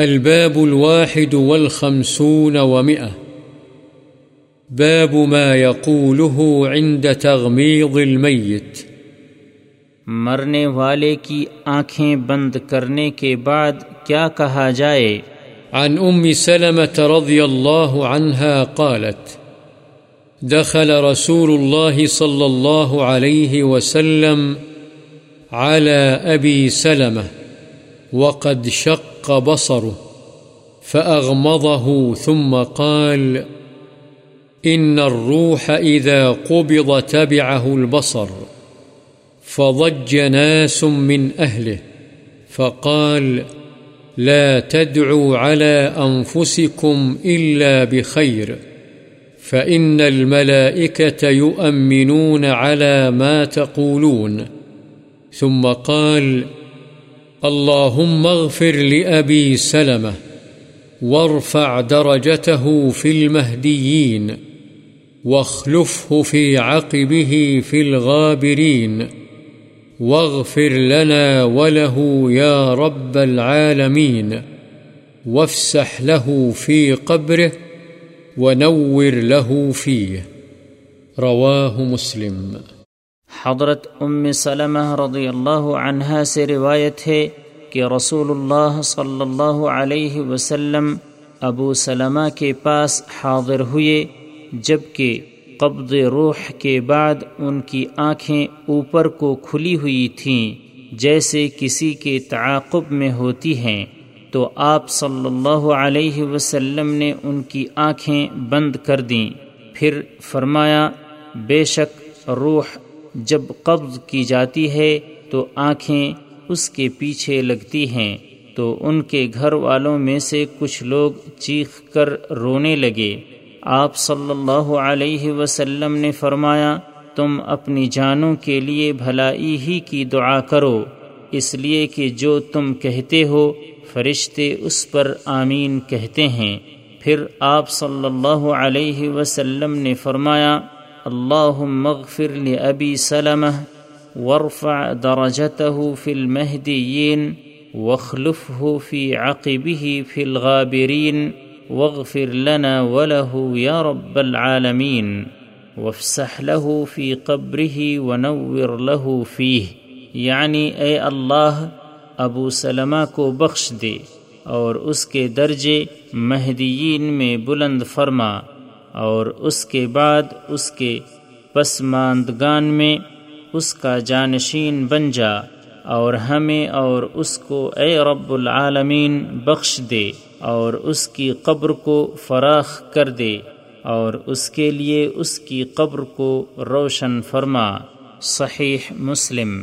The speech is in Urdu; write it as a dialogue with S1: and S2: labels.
S1: الباب الواحد والخمسون ومئة. باب ما يقوله عند تغميض الميت.
S2: مرنے والے کی آنکھیں بند کرنے کے بعد کیا کہا جائے؟
S1: عن أم سلمة رضي الله عنها قالت دخل رسول الله صلى الله عليه وسلم على أبي سلمة. وقد شق بصره فأغمضه ثم قال، إن الروح إذا قبض تبعه البصر، فضج ناس من أهله، فقال، لا تدعوا على أنفسكم إلا بخير، فإن الملائكة يؤمنون على ما تقولون، ثم قال اللهم اغفر لأبي سلمة وارفع درجته في المهديين واخلفه في عقبه في الغابرين واغفر لنا وله يا رب العالمين وافسح له في قبره ونور له فيه. رواه مسلم.
S2: حضرت ام سلمہ رضی اللہ عنہا سے روایت ہے کہ رسول اللہ صلی اللہ علیہ وسلم ابو سلمہ کے پاس حاضر ہوئے، جبکہ قبض روح کے بعد ان کی آنکھیں اوپر کو کھلی ہوئی تھیں، جیسے کسی کے تعاقب میں ہوتی ہیں۔ تو آپ صلی اللہ علیہ وسلم نے ان کی آنکھیں بند کر دیں۔ پھر فرمایا، بے شک روح جب قبض کی جاتی ہے تو آنکھیں اس کے پیچھے لگتی ہیں، تو ان کے گھر والوں میں سے کچھ لوگ چیخ کر رونے لگے۔ آپ صلی اللہ علیہ وسلم نے فرمایا، تم اپنی جانوں کے لیے بھلائی ہی کی دعا کرو۔ اس لیے کہ جو تم کہتے ہو، فرشتے اس پر آمین کہتے ہیں۔ پھر آپ صلی اللہ علیہ وسلم نے فرمایا اللهم اغفر لأبي سلمة وارفع درجته في المهديين واخلفه في عقبه في الغابرين واغفر لنا وله يا رب العالمين وافسح له في قبره ونور له فيه. یعنی اے اللہ، ابو سلمہ کو بخش دے اور اس کے درجے مہدیین میں بلند فرما۔ اور اس کے بعد اس کے پسماندگان میں اس کا جانشین بن جا اور ہمیں اور اس کو اے رب العالمین بخش دے اور اس کی قبر کو فراخ کر دے اور اس کے لیے اس کی قبر کو روشن فرما۔ صحیح مسلم۔